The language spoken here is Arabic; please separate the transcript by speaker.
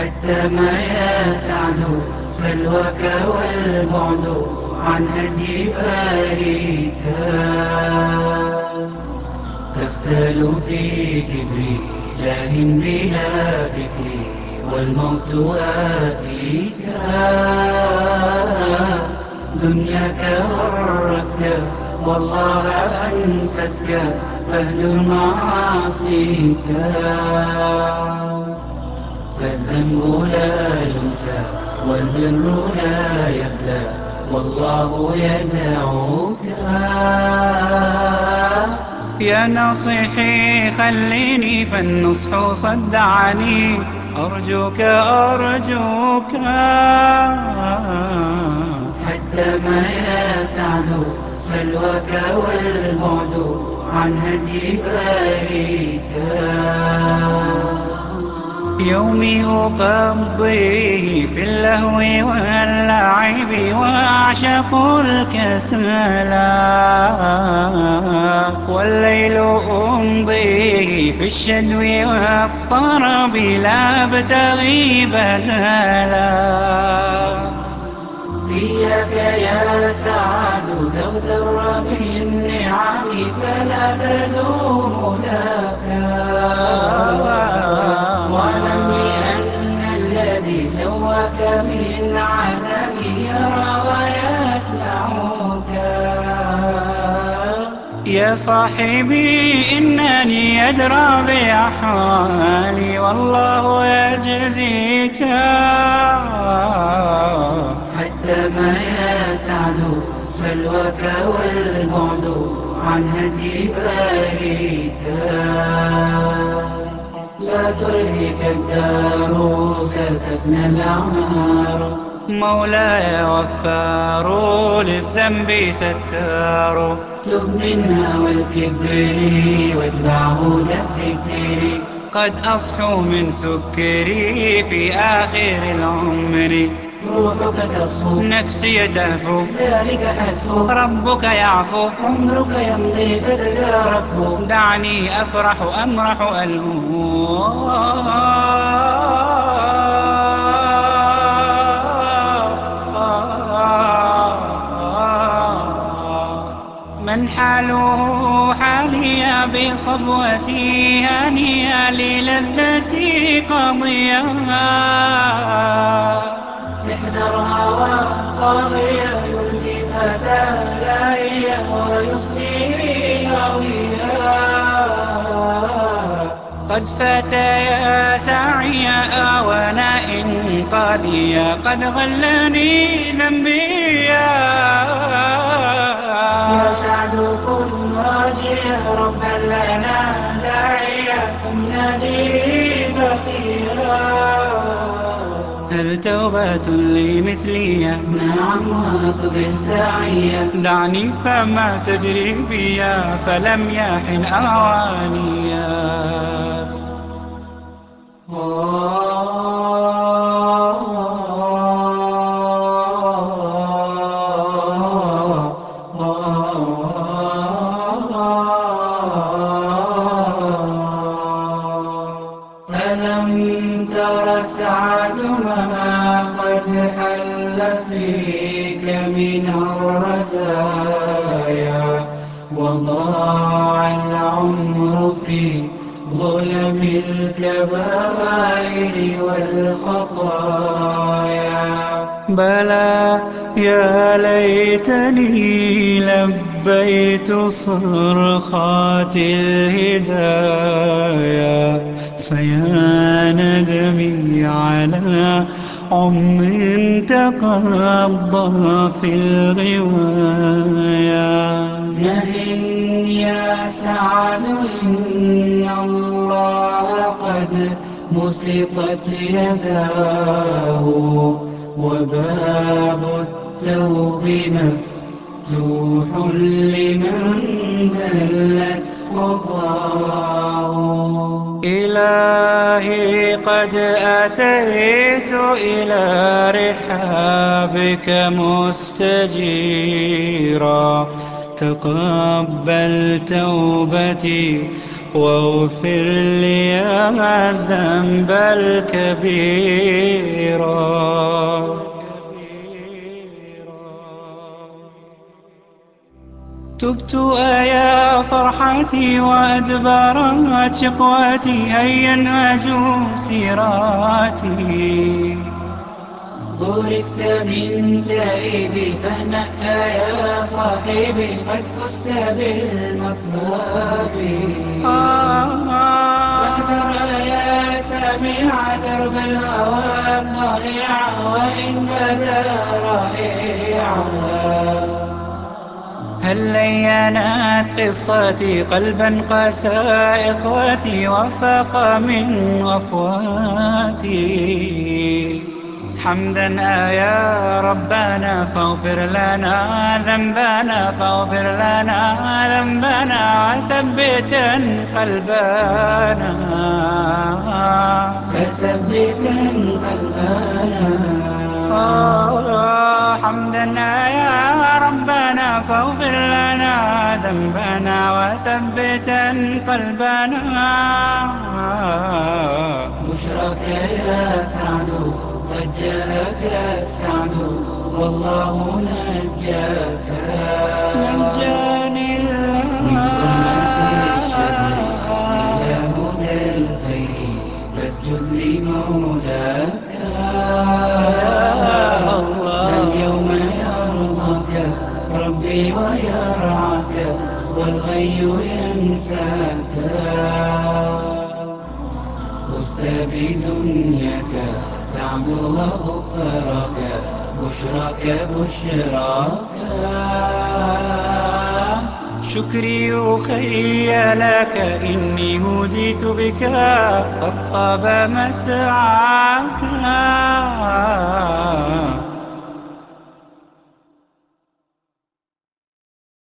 Speaker 1: حتى ما يسعد سلوك والبعد عن هدي باريك. تختل في كبري لاه بلا فكري والموت آتيك. دنياك غرتك والله أنستك فاهجر معاصيك. فالذنب لا ينسى والبر لا يبلى والله يدعوك.
Speaker 2: يا ناصحي خليني فالنصح صدعني أرجوك أرجوك.
Speaker 1: حتى ما يسعد سلوك والبعد عن هدي باريك.
Speaker 2: يومي أقضيه في اللهو واللعب وأعشق الكسلا والليل أمضيه في الشدو والطرب لا أبتغي بدلا
Speaker 1: يا سعد تغتر بالنعم فلا تدوم لك. واعلم بأن الذي سواك من عدم يرى ويسمعك.
Speaker 2: يا صاحبي إنني أدرى بأحوالي والله يجزيك.
Speaker 1: سلوك والبعد عن هدي باريك. لا تلهك الدار ستفنى الأعمار.
Speaker 2: مولاي غفار للذنب ستار.
Speaker 1: تب منها والكبر واتبع هدى الذكر.
Speaker 2: قد أصحو من سكري في آخر العمر.
Speaker 1: روحك تصفو.
Speaker 2: نفسي تهفو.
Speaker 1: ذلك حتفو
Speaker 2: ربك يعفو.
Speaker 1: عمرك يمضي فتداركه
Speaker 2: دعني أفرح أمرح ألهو من حاله حالي بصبوتي هنيا للذتي قضيا
Speaker 1: احذر هوى طاغية يلهي فتى لاهية ويصلي هويا
Speaker 2: قد فات يا سعيا آوانا إنقاذيا قد غلني ذنبي
Speaker 1: يا سعد كن راجيا ربا لنا داعيا قم نادي بقيا
Speaker 2: هل توبة لي مثلي
Speaker 1: نعم وأقبل ساعيا
Speaker 2: دعني فما تدري بيا فلم يحن أوانيا
Speaker 1: حل فيك من الرزايا وضاع العمر في ظلم الكبائر والخطايا.
Speaker 2: بلى يا ليتني لبيت صرخات الهدايا. فيا ندمي على عمر تقضى في الغوايا
Speaker 1: نهن يا سعد إن الله قد بسطت يداه وباب التوب مفتوح لمن زلت خطاه.
Speaker 2: إلهي قد أتيت إلى رحابك مستجيرا. تقبل توبتي واغفر لي الذنب الكبير تبت يا فرحتي وأدبرت شقواتي هيا نهجوا سيراتي.
Speaker 1: بوركت من تائبي فاهنأ يا صاحبي قد فزت بالمطلب واحذر يا سامع درب الهوى الضائع وإن بدا رائعا
Speaker 2: هل لينت قصتي قلبا قسى إخوتي وفاق من أفواتي حمدا يا ربنا فاغفر لنا ذنبنا فاغفر لنا ذنبنا وثبتا قلبنا.
Speaker 1: فثبتا قلبنا.
Speaker 2: آه، حمدا يا ربنا فاغفر لنا ذنبنا وثبتا قلبنا.
Speaker 1: بشرك يا سعد قد جاءك السعد والله نجاك.
Speaker 2: نجاني الله
Speaker 1: يا هدى الخير فاسجد لمولاك. اليوم يرضاك ربي ويرعاك والغي ينساك. فزت بدنياك سعدها اخراك بشراك بشراك.
Speaker 2: شكري أخي لك إني هديت بك قد طاب مسعاك.